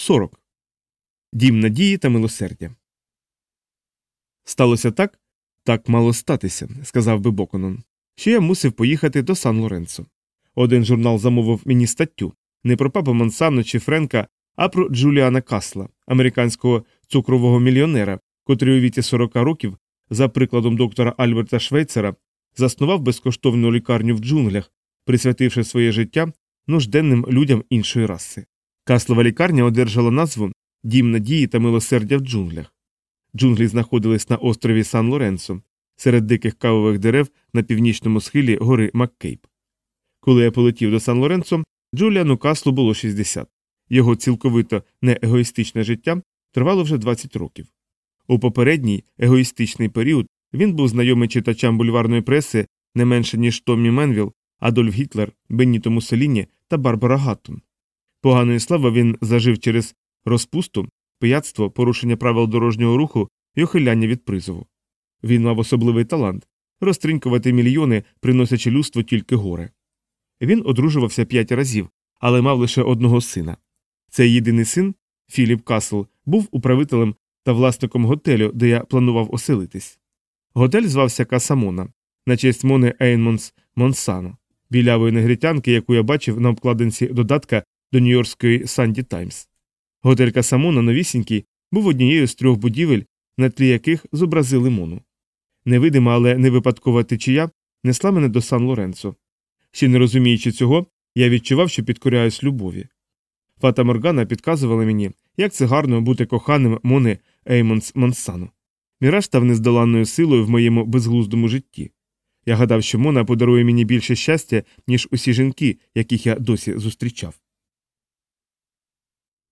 40. Дім надії та милосердя. Сталося так, так мало статися, сказав би Боконон, що я мусив поїхати до Сан Лоренцо. Один журнал замовив мені статтю не про папу Монсано чи Френка, а про Джуліана Касла, американського цукрового мільйонера, котрий у віці 40 років, за прикладом доктора Альберта Швейцера, заснував безкоштовну лікарню в джунглях, присвятивши своє життя нужденним людям іншої раси. Каслова лікарня одержала назву Дім надії та милосердя в джунглях. Джунглі знаходились на острові Сан Лоренцо, серед диких кавових дерев на північному схилі гори Маккейп. Коли я полетів до Сан Лоренцо, Джуліану Каслу було 60. Його цілковито неегоїстичне життя тривало вже 20 років. У попередній егоїстичний період він був знайомий читачам бульварної преси не менше, ніж Томмі Менвіл, Адольф Гітлер, Бенніто Муссоліні та Барбара Гаттон. Поганої слави він зажив через розпусту, пияцтво, порушення правил дорожнього руху і ухиляння від призову. Він мав особливий талант розтринькувати мільйони, приносячи людству тільки горе. Він одружувався п'ять разів, але мав лише одного сина. Цей єдиний син, Філіп Касл, був управителем та власником готелю, де я планував оселитись. Готель звався Касамона на честь Мони Ейнмонс Монсано, білявої негритянки, яку я бачив на обкладинці додатка до Нью-Йоркської Санді Таймс. Готель Касамона новісінький був однією з трьох будівель, на тлі яких зобразили Мону. Невидима, але не випадкова течія несла мене до Сан Лоренцо. Ще не розуміючи цього, я відчував, що підкоряюсь любові. Фата Моргана підказувала мені, як це гарно бути коханим Мони Еймонс Монсано. Міраж став нездоланною силою в моєму безглуздому житті. Я гадав, що Мона подарує мені більше щастя, ніж усі жінки, яких я досі зустрічав.